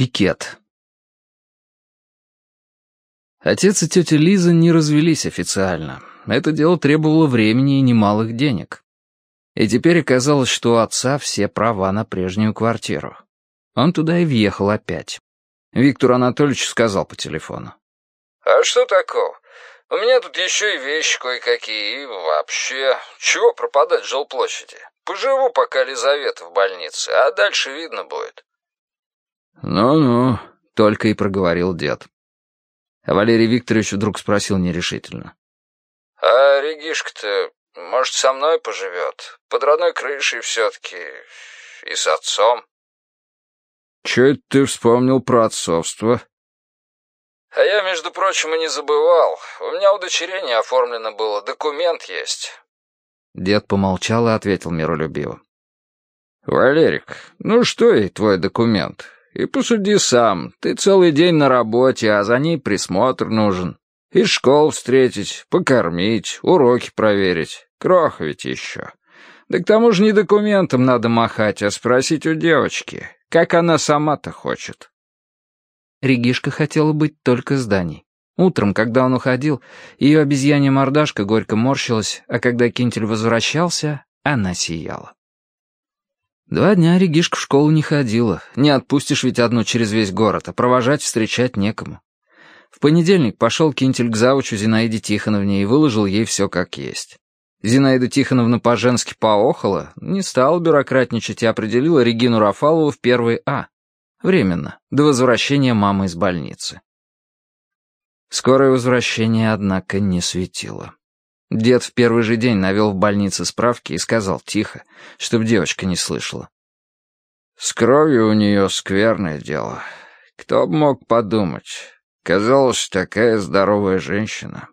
Пикет. Отец и тетя Лиза не развелись официально. Это дело требовало времени и немалых денег. И теперь оказалось, что у отца все права на прежнюю квартиру. Он туда и въехал опять. Виктор Анатольевич сказал по телефону. «А что такого? У меня тут еще и вещи кое-какие, и вообще... Чего пропадать в жилплощади? Поживу пока Лизавета в больнице, а дальше видно будет». «Ну-ну», — только и проговорил дед. А Валерий Викторович вдруг спросил нерешительно. «А Регишка-то, может, со мной поживет? Под родной крышей все-таки. И с отцом». «Че это ты вспомнил про отцовство?» «А я, между прочим, и не забывал. У меня удочерение оформлено было, документ есть». Дед помолчал и ответил миролюбиво. «Валерик, ну что и твой документ? И посуди сам, ты целый день на работе, а за ней присмотр нужен. Из школ встретить, покормить, уроки проверить. Крох ведь еще. Да к тому же не документом надо махать, а спросить у девочки, как она сама-то хочет. Регишка хотела быть только с Даней. Утром, когда он уходил, ее обезьянья мордашка горько морщилась, а когда Кинтель возвращался, она сияла. Два дня Регишка в школу не ходила. Не отпустишь ведь одну через весь город, а провожать встречать некому. В понедельник пошел Кинтель к завучу Зинаиде Тихоновне и выложил ей все как есть. Зинаида Тихоновна по-женски поохала, не стала бюрократничать и определила Регину Рафалову в первый А. Временно, до возвращения мамы из больницы. Скорое возвращение, однако, не светило. Дед в первый же день навел в больнице справки и сказал тихо, чтобы девочка не слышала. «С кровью у нее скверное дело. Кто бы мог подумать. Казалось, такая здоровая женщина».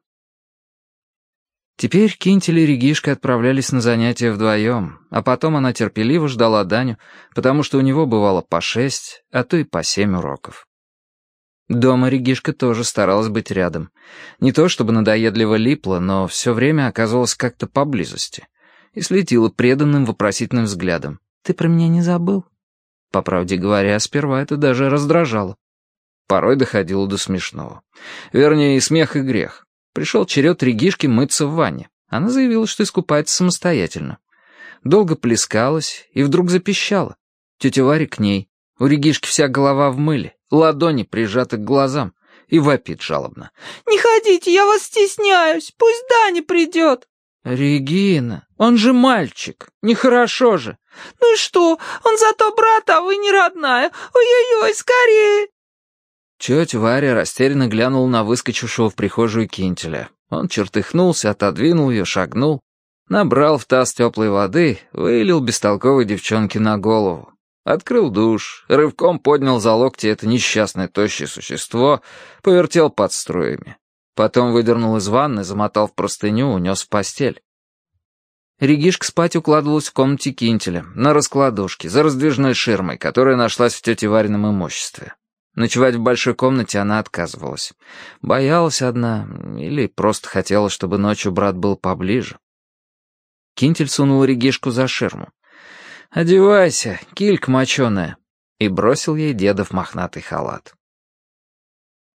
Теперь Кинтель и Регишка отправлялись на занятия вдвоем, а потом она терпеливо ждала Даню, потому что у него бывало по шесть, а то и по семь уроков. Дома Регишка тоже старалась быть рядом. Не то чтобы надоедливо липла, но все время оказывалась как-то поблизости. И следила преданным вопросительным взглядом. «Ты про меня не забыл?» По правде говоря, сперва это даже раздражало. Порой доходило до смешного. Вернее, и смех, и грех. Пришел черед Регишки мыться в ванне. Она заявила, что искупается самостоятельно. Долго плескалась и вдруг запищала. Тетя Варя к ней. У Регишки вся голова в мыле ладони прижаты к глазам, и вопит жалобно. «Не ходите, я вас стесняюсь, пусть Даня придет». «Регина, он же мальчик, нехорошо же». «Ну и что, он зато брат, а вы не родная. Ой-ой-ой, скорее!» Тетя Варя растерянно глянула на выскочившего в прихожую кинтеля. Он чертыхнулся, отодвинул ее, шагнул, набрал в таз теплой воды, вылил бестолковой девчонке на голову. Открыл душ, рывком поднял за локти это несчастное тощее существо, повертел под струями. Потом выдернул из ванны, замотал в простыню, унес в постель. Регишка спать укладывалась в комнате Кинтеля, на раскладушке, за раздвижной ширмой, которая нашлась в тете Варином имуществе. Ночевать в большой комнате она отказывалась. Боялась одна или просто хотела, чтобы ночью брат был поближе. Кинтель сунул Регишку за ширму. «Одевайся, килька моченая», и бросил ей дедов мохнатый халат.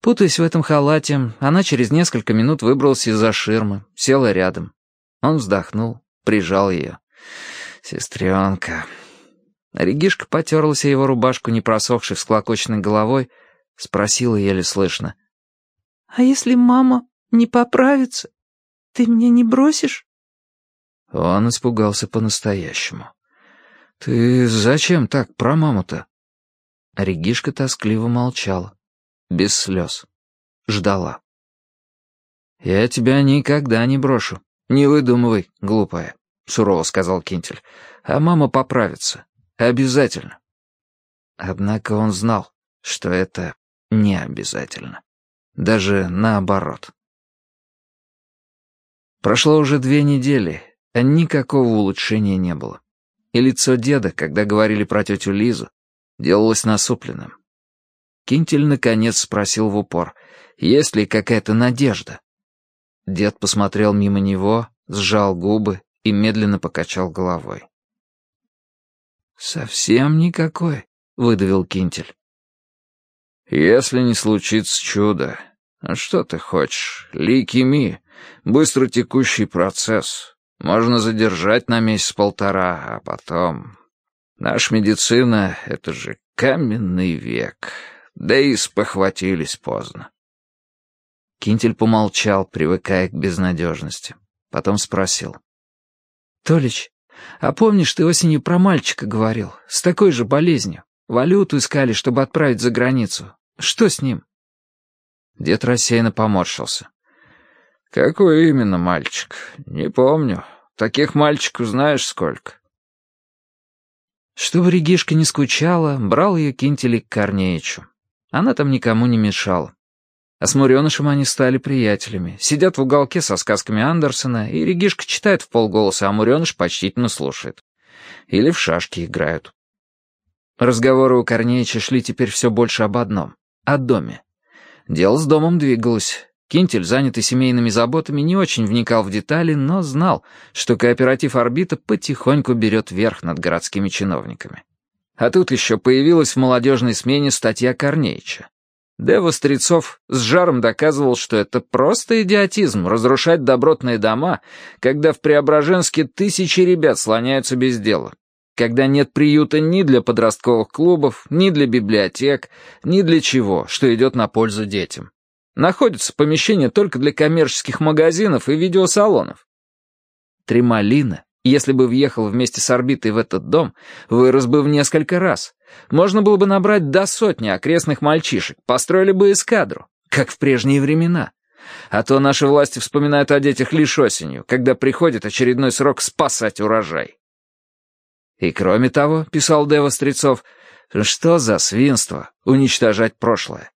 Путаясь в этом халате, она через несколько минут выбралась из-за ширмы, села рядом. Он вздохнул, прижал ее. «Сестренка». Регишка потерлась о его рубашку, не просохшей всклокоченной головой, спросила еле слышно. «А если мама не поправится, ты меня не бросишь?» Он испугался по-настоящему. «Ты зачем так про маму-то?» Регишка тоскливо молчала, без слез. Ждала. «Я тебя никогда не брошу. Не выдумывай, глупая», — сурово сказал Кинтель. «А мама поправится. Обязательно». Однако он знал, что это не обязательно. Даже наоборот. Прошло уже две недели, а никакого улучшения не было и лицо деда, когда говорили про тетю Лизу, делалось насупленным. Кинтель наконец спросил в упор, есть ли какая-то надежда. Дед посмотрел мимо него, сжал губы и медленно покачал головой. «Совсем никакой», — выдавил Кинтель. Если не случится чудо, а что ты хочешь? Лейкемия, быстро текущий процесс. Можно задержать на месяц-полтора, а потом... Наша медицина — это же каменный век. Да и спохватились поздно. Кинтель помолчал, привыкая к безнадежности. Потом спросил. «Толич, а помнишь, ты осенью про мальчика говорил, с такой же болезнью? Валюту искали, чтобы отправить за границу. Что с ним?» Дед рассеянно поморщился. «Какой именно мальчик? Не помню. Таких мальчиков знаешь сколько». Чтобы Регишка не скучала, брал ее Кинтелик к Корнеичу. Она там никому не мешала. А с Муренышем они стали приятелями. Сидят в уголке со сказками Андерсона, и Регишка читает в полголоса, а Муреныш почтительно слушает. Или в шашки играют. Разговоры у Корнеича шли теперь все больше об одном — о доме. Дело с домом двигалось. Кинтель, занятый семейными заботами, не очень вникал в детали, но знал, что кооператив «Орбита» потихоньку берет верх над городскими чиновниками. А тут еще появилась в молодежной смене статья Корнеича. Дева Стрецов с жаром доказывал, что это просто идиотизм — разрушать добротные дома, когда в Преображенске тысячи ребят слоняются без дела, когда нет приюта ни для подростковых клубов, ни для библиотек, ни для чего, что идет на пользу детям. Находятся помещения только для коммерческих магазинов и видеосалонов. Тремалина если бы въехал вместе с орбитой в этот дом, вырос бы в несколько раз. Можно было бы набрать до сотни окрестных мальчишек, построили бы эскадру, как в прежние времена. А то наши власти вспоминают о детях лишь осенью, когда приходит очередной срок спасать урожай. И кроме того, писал Дева Стрецов, что за свинство уничтожать прошлое.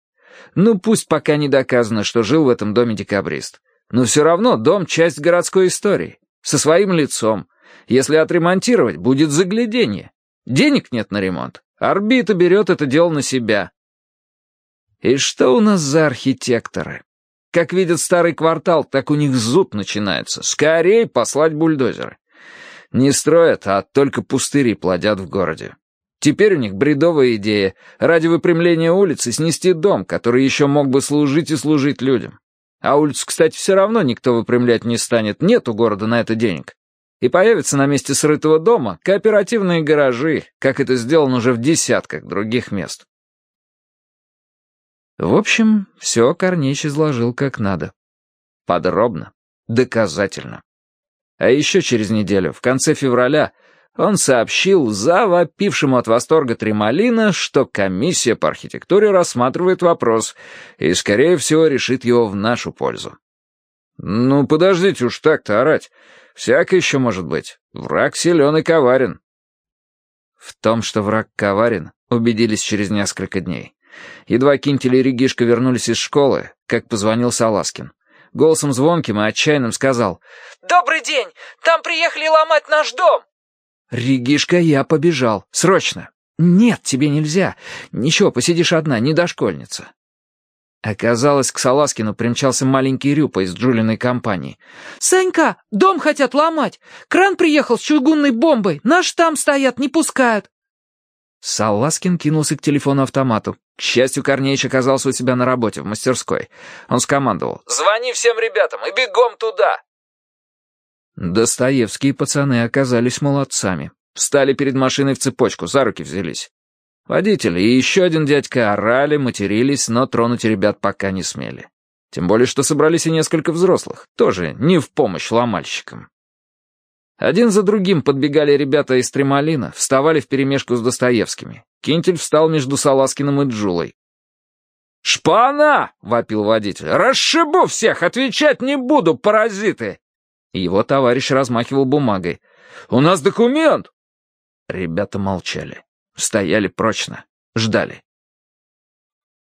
Ну, пусть пока не доказано, что жил в этом доме декабрист. Но все равно дом — часть городской истории, со своим лицом, если отремонтировать, будет загляденье. Денег нет на ремонт. Орбита берет это дело на себя. И что у нас за архитекторы? Как видят старый квартал, так у них зуд начинается. Скорее послать бульдозеры. Не строят, а только пустыри плодят в городе. Теперь у них бредовая идея ради выпрямления улицы снести дом, который еще мог бы служить и служить людям. А улицу, кстати, все равно никто выпрямлять не станет, нет у города на это денег и появятся на месте срытого дома кооперативные гаражи, как это сделано уже в десятках других мест. В общем, все Корнеич изложил как надо. Подробно, доказательно. А еще через неделю, в конце февраля, он сообщил завопившему от восторга Тремалина, что комиссия по архитектуре рассматривает вопрос и, скорее всего, решит его в нашу пользу. «Ну, подождите уж так-то орать. Всяко еще может быть. Враг силен и коварен». В том, что враг коварен, убедились через несколько дней. Едва Кинтель и Регишка вернулись из школы, как позвонил Саласкин. Голосом звонким и отчаянным сказал «Добрый день! Там приехали ломать наш дом!» «Регишка, я побежал. Срочно!» «Нет, тебе нельзя. Ничего, посидишь одна, не дошкольница». Оказалось, к Саласкину примчался маленький Рюпа из Джулиной компании. «Санька, дом хотят ломать! Кран приехал с чугунной бомбой! Наш там стоят, не пускают!» Саласкин кинулся к телефону-автомату. К счастью, Корнеич оказался у себя на работе, в мастерской. Он скомандовал. «Звони всем ребятам и бегом туда!» Достоевские пацаны оказались молодцами. Встали перед машиной в цепочку, за руки взялись. Водитель и еще один дядька орали, матерились, но тронуть ребят пока не смели. Тем более, что собрались и несколько взрослых, тоже не в помощь ломальщикам. Один за другим подбегали ребята из Тремалина, вставали вперемешку с Достоевскими. Кинтель встал между Саласкиным и Джулой. «Шпана!» — вопил водитель. «Расшибу всех! Отвечать не буду, паразиты!» Его товарищ размахивал бумагой. «У нас документ!» Ребята молчали. Стояли прочно, ждали.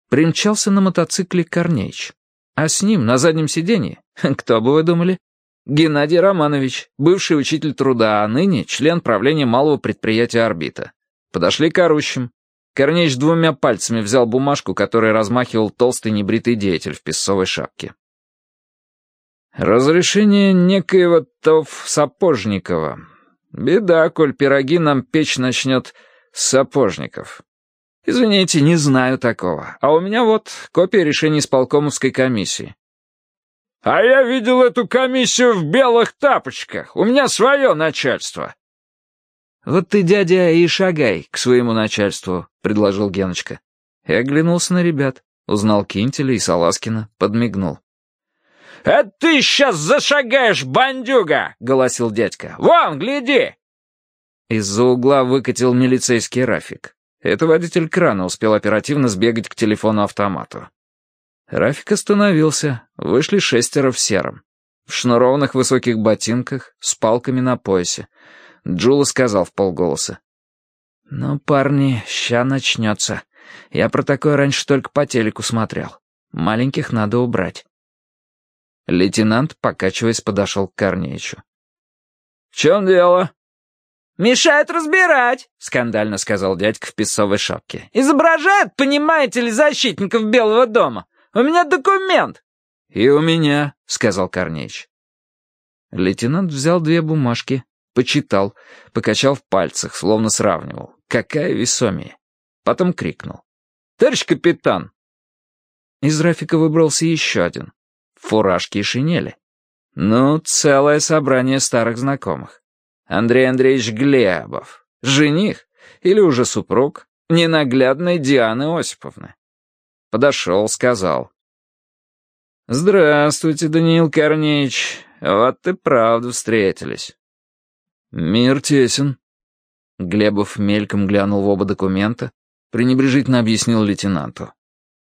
Примчался на мотоцикле Корнеич. А с ним на заднем сиденье, кто бы вы думали? Геннадий Романович, бывший учитель труда, а ныне член правления малого предприятия «Орбита». Подошли к орущим. Корнеич двумя пальцами взял бумажку, которой размахивал толстый небритый деятель в песцовой шапке. «Разрешение некоего Тов Сапожникова. Беда, коль пироги нам печь начнет Сапожников. Извините, не знаю такого. А у меня вот копия решения исполкомовской комиссии. А я видел эту комиссию в белых тапочках. У меня свое начальство. Вот ты, дядя, и шагай к своему начальству, предложил Геночка. И оглянулся на ребят, узнал Кинтеля и Саласкина, подмигнул. «Это ты сейчас зашагаешь, бандюга!» — голосил дядька. «Вон, гляди!» Из-за угла выкатил милицейский Рафик. Это водитель крана успел оперативно сбегать к телефону-автомату. Рафик остановился, вышли шестеро в сером. В шнурованных высоких ботинках, с палками на поясе. Джула сказал в полголоса. «Ну, парни, ща начнется. Я про такое раньше только по телеку смотрел. Маленьких надо убрать». Лейтенант, покачиваясь, подошел к Корнеичу. «В чем дело?» «Мешает разбирать», — скандально сказал дядька в песцовой шапке. «Изображает, понимаете ли, защитников Белого дома. У меня документ». «И у меня», — сказал Корнеич. Лейтенант взял две бумажки, почитал, покачал в пальцах, словно сравнивал. Какая весомее. Потом крикнул. «Товарищ капитан!» Из Рафика выбрался еще один. Фуражки и шинели. Ну, целое собрание старых знакомых. Андрей Андреевич Глебов. Жених или уже супруг ненаглядной Дианы Осиповны. Подошел, сказал. «Здравствуйте, Даниил Корнеевич. Вот и правда встретились». «Мир тесен». Глебов мельком глянул в оба документа, пренебрежительно объяснил лейтенанту.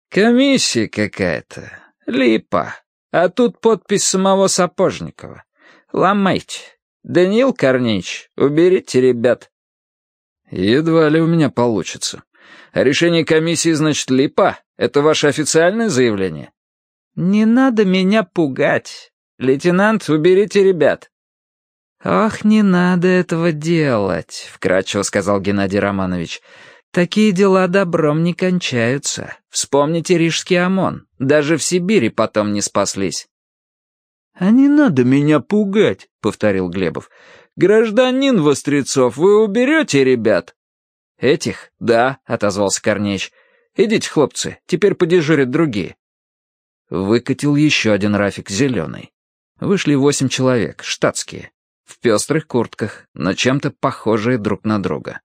«Комиссия какая-то. Липа. А тут подпись самого Сапожникова. Ломайте. Даниил Корнеич, уберите ребят». «Едва ли у меня получится. Решение комиссии, значит, липа? Это ваше официальное заявление?» «Не надо меня пугать. Лейтенант, уберите ребят». «Ох, не надо этого делать», — вкратчиво сказал Геннадий Романович. Такие дела добром не кончаются. Вспомните Рижский ОМОН. Даже в Сибири потом не спаслись. «А не надо меня пугать», — повторил Глебов. «Гражданин Вострецов, вы уберете ребят?» «Этих? Да», — отозвался Корнеич. «Идите, хлопцы, теперь подежурят другие». Выкатил еще один рафик зеленый. Вышли восемь человек, штатские, в пестрых куртках, но чем-то похожие друг на друга.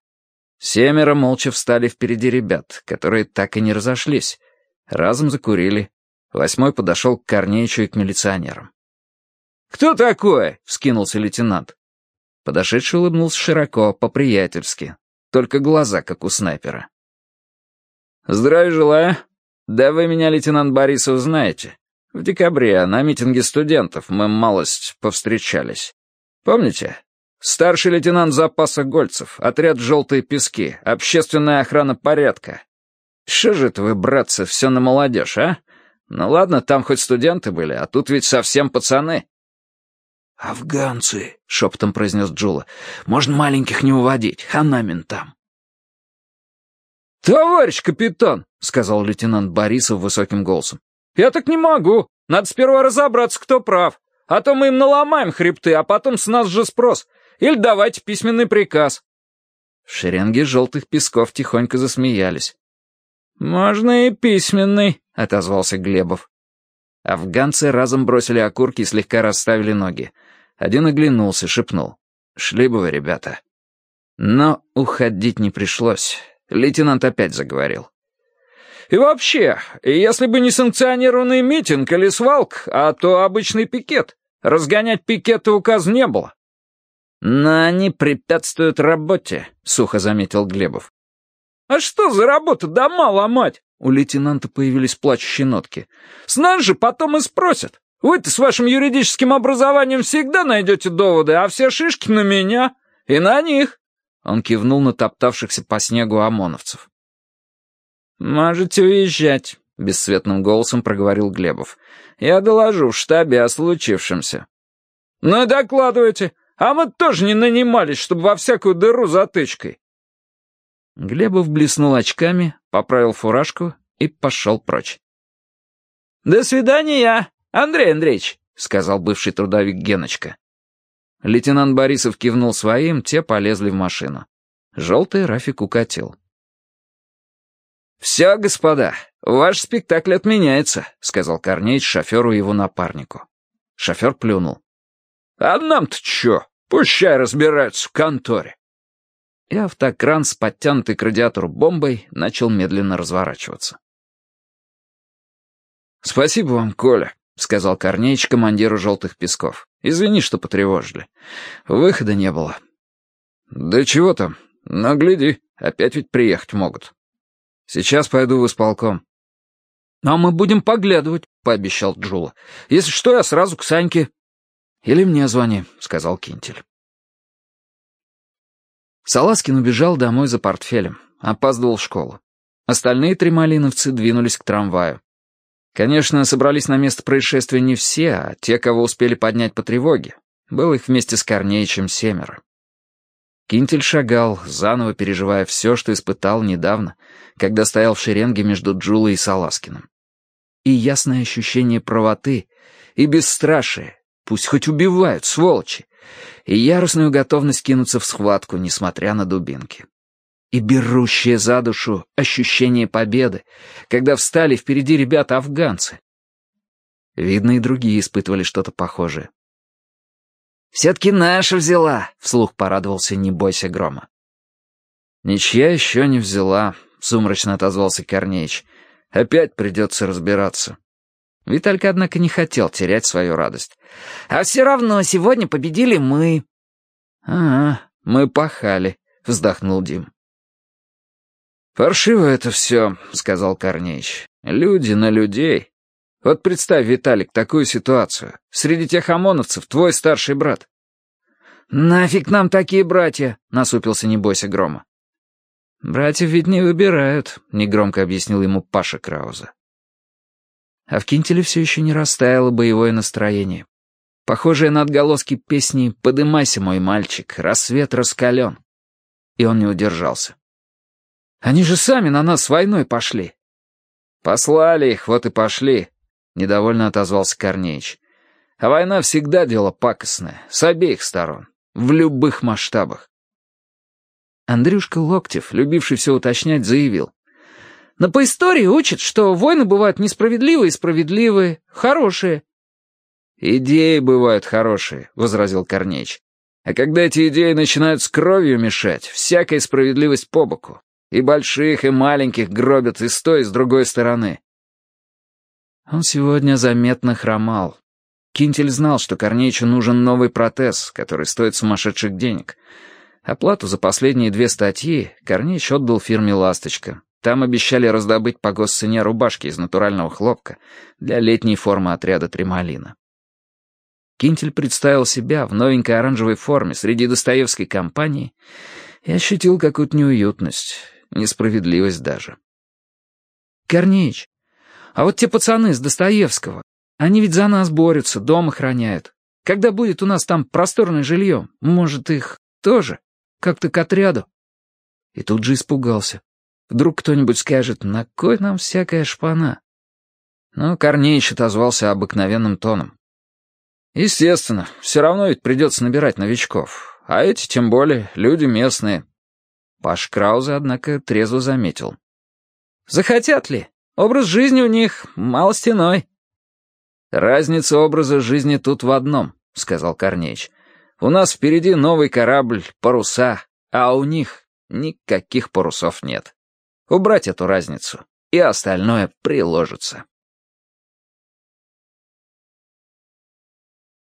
Семеро молча встали впереди ребят, которые так и не разошлись. Разом закурили. Восьмой подошел к Корнеичу и к милиционерам. «Кто такой?» — вскинулся лейтенант. Подошедший улыбнулся широко, по-приятельски. Только глаза, как у снайпера. «Здравия желаю. Да вы меня, лейтенант Борисов, знаете. В декабре на митинге студентов мы малость повстречались. Помните? Старший лейтенант запаса Гольцев, отряд «Желтые пески», общественная охрана порядка. Что же это вы, братцы, все на молодежь, а? Ну ладно, там хоть студенты были, а тут ведь совсем пацаны. «Афганцы», — шепотом произнес Джула. «Можно маленьких не уводить, хана ментам». «Товарищ капитан», — сказал лейтенант Борисов высоким голосом, «я так не могу. Надо сперва разобраться, кто прав. А то мы им наломаем хребты, а потом с нас же спрос. Или давайте письменный приказ». В шеренге желтых песков тихонько засмеялись. «Можно и письменный», — отозвался Глебов. Афганцы разом бросили окурки и слегка расставили ноги. Один оглянулся, шепнул. «Шли бы вы, ребята». Но уходить не пришлось. Лейтенант опять заговорил. «И вообще, если бы не санкционированный митинг или свалк, а то обычный пикет, разгонять пикеты указ не было. «Но они препятствуют работе», — сухо заметил Глебов. «А что за работа дома ломать?» У лейтенанта появились плачущие нотки. «С нас же потом и спросят. Вы-то с вашим юридическим образованием всегда найдете доводы, а все шишки на меня и на них». Он кивнул на топтавшихся по снегу ОМОНовцев. «Можете уезжать», — бесцветным голосом проговорил Глебов. «Я доложу в штабе о случившемся». «Ну докладывайте. А мы тоже не нанимались, чтобы во всякую дыру затычкой». Глебов блеснул очками, поправил фуражку и пошел прочь. «До свидания, Андрей Андреевич», — сказал бывший трудовик Геночка. Лейтенант Борисов кивнул своим, те полезли в машину. Желтый Рафик укатил. «Все, господа, ваш спектакль отменяется», — сказал Корнеич шоферу и его напарнику. Шофер плюнул. «А нам-то чё? Пущай разбираются в конторе». И автокран с подтянутой к радиатору бомбой начал медленно разворачиваться. «Спасибо вам, Коля», — сказал Корнеич командиру «Желтых песков». «Извини, что потревожили. Выхода не было». «Да чего там? Нагляди, опять ведь приехать могут». «Сейчас пойду в исполком». «А мы будем поглядывать», — пообещал Джула. «Если что, я сразу к Саньке». «Или мне звони», — сказал Кинтель. Саласкин убежал домой за портфелем, опаздывал в школу. Остальные три малиновцы двинулись к трамваю. Конечно, собрались на место происшествия не все, а те, кого успели поднять по тревоге. Был их вместе с Корнеичем семеро. Кинтель шагал, заново переживая все, что испытал недавно, когда стоял в шеренге между Джулой и Саласкиным. И ясное ощущение правоты, и бесстрашие, пусть хоть убивают, сволочи, и яростную готовность кинуться в схватку, несмотря на дубинки и берущее за душу ощущение победы, когда встали впереди ребята-афганцы. Видно, и другие испытывали что-то похожее. «Все-таки наша взяла», — вслух порадовался «Не бойся грома». «Ничья еще не взяла», — сумрачно отозвался Корнеич. «Опять придется разбираться». Виталька, однако, не хотел терять свою радость. «А все равно сегодня победили мы». «Ага, мы пахали», — вздохнул Дим. «Паршиво это все», — сказал Корнеич. «Люди на людей. Вот представь, Виталик, такую ситуацию. Среди тех ОМОНовцев твой старший брат». «Нафиг нам такие братья?» — насупился «Не бойся грома». «Братьев ведь не выбирают», — негромко объяснил ему Паша Крауза. А в Кинтеле все еще не растаяло боевое настроение. Похожее на отголоски песни «Подымайся, мой мальчик, рассвет раскален». И он не удержался. Они же сами на нас войной пошли». «Послали их, вот и пошли», — недовольно отозвался Корнеич. «А война всегда дело пакостное, с обеих сторон, в любых масштабах». Андрюшка Локтев, любивший все уточнять, заявил. «Но по истории учат, что войны бывают несправедливые и справедливые, хорошие». «Идеи бывают хорошие», — возразил Корнеич. «А когда эти идеи начинают с кровью мешать, всякая справедливость по боку. И больших, и маленьких гробят и с той, и с другой стороны. Он сегодня заметно хромал. Кинтель знал, что Корнеичу нужен новый протез, который стоит сумасшедших денег. Оплату за последние две статьи Корнеич отдал фирме «Ласточка». Там обещали раздобыть по госцене рубашки из натурального хлопка для летней формы отряда Тремалина. Кинтель представил себя в новенькой оранжевой форме среди Достоевской компании и ощутил какую-то неуютность несправедливость даже. «Корнеич, а вот те пацаны с Достоевского, они ведь за нас борются, дом охраняют. Когда будет у нас там просторное жилье, может, их тоже? Как-то к отряду?» И тут же испугался. Вдруг кто-нибудь скажет, на кой нам всякая шпана? Но Корнеич отозвался обыкновенным тоном. «Естественно, все равно ведь придется набирать новичков. А эти, тем более, люди местные. Паш Краузе, однако, трезво заметил. «Захотят ли? Образ жизни у них малостяной». «Разница образа жизни тут в одном», — сказал Корнеич. «У нас впереди новый корабль, паруса, а у них никаких парусов нет. Убрать эту разницу, и остальное приложится».